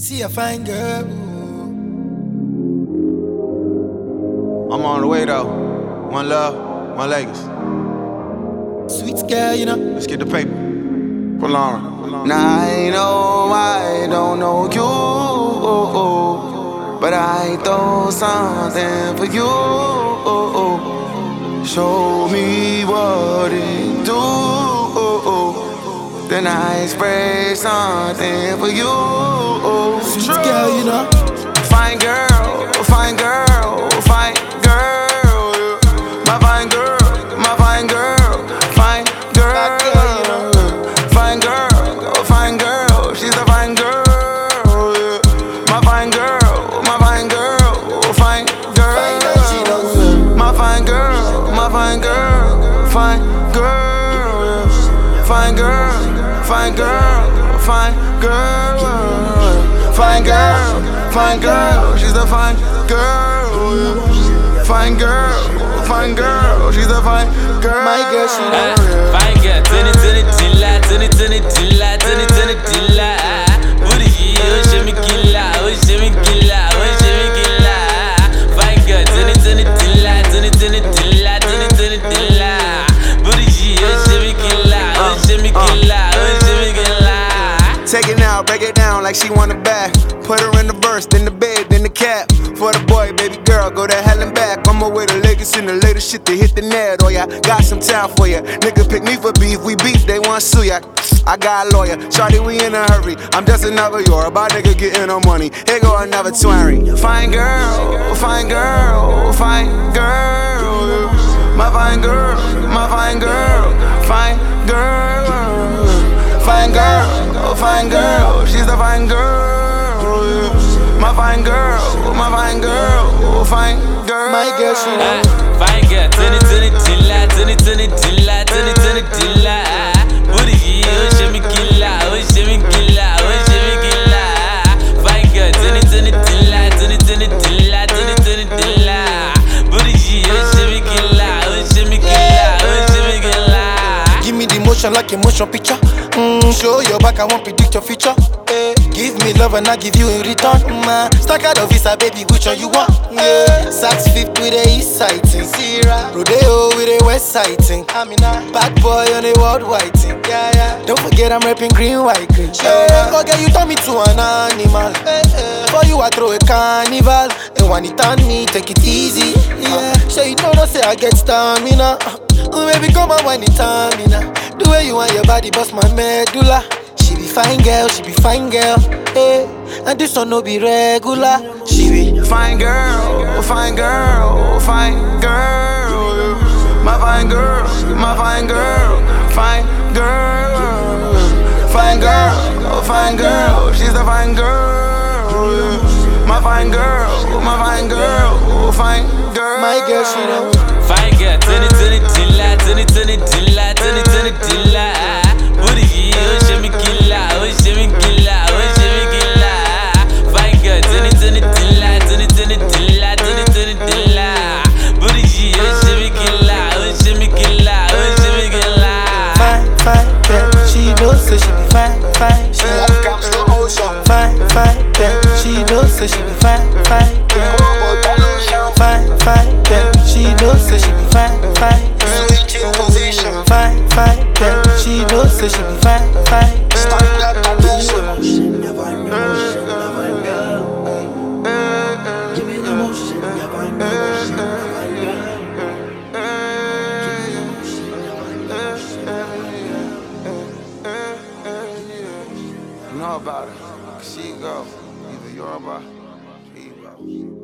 See a fine girl. I'm on the way though. One love, one Lakers. Sweet girl, you know. Let's get the paper. For Lauren. Now I know I don't know you, but I throw something for you. Show me what it do. Then I spray something for you. Sweet girl, you know. Fine girl, fine girl, fine girl. My fine girl, my fine girl, fine girl. Fine girl, fine girl, she's a fine girl. My fine girl, my fine girl, fine girl. My fine girl, my fine girl, fine girl. Fine girl, fine girl, fine girl. Fine girl, fine girl, she's a fine girl. Fine girl, fine girl, she's a fine girl. My girl, she know. Fine girl, Take it now, break it down like she want it back. Put her in the verse, then the bed, then the cap. For the boy, baby girl, go to hell and back. On my way to Lakers in the latest shit to hit the net. Oh yeah, got some time for ya. Nigga pick me for beef, we beef, they want sue ya. I got a lawyer, Shorty, we in a hurry. I'm just another Yoruba nigga getting no money. Here go another twenty. Fine girl, fine girl, fine girl. My fine girl, my fine girl, fine girl, she's a fine girl. My fine girl, my fine girl, oh fine girl. My girl, she know. Fine girl, tini tini tila, tini tini tila, tini tini tila. Booty, oh shimmy killa, oh shimmy killa, oh shimmy killa. Fine girl, tini tini tila, tini tini tila, tini tini tila. Booty, oh shimmy killa, oh shimmy killa, oh shimmy killa. Give me the motion like a motion picture. Mm, show your back, I won't predict your future. Eh, give me love and I give you in return. Mm, ah. stack out of visa, ah, baby, which one you want? Yeah. Saks fifth with a east side thing. Sierra. Rodeo with a west side thing. Amina. Bad boy on a worldwide thing. Yeah, yeah. Don't forget I'm rapping green, white, green. Yeah. Okay, you turn me to an animal. For you, I throw a carnival. And when it on me, take it easy. Yeah. So you know, no say I get stamina. Oh, baby, come on, when it on me now. The you want your body, bust my medulla. She be fine girl, she be fine girl. Hey, and this one no be regular. She be Fine girl, fine girl, fine girl. My fine girl, my fine girl, fine girl. Fine girl, fine girl, she's a fine girl. My fine girl, my fine girl, fine girl. my girl, she know. Fine girl, tini tini tila, tini tini tila, tini so she be fine, fine. She fine, fine girl, she knows so she be fine, fine. Girl. Fine, fine girl, she knows so she be fine, fine. Fine, fine girl, she knows so she be fine, fine. Know about it. She go. Either Yoruba, Igbo.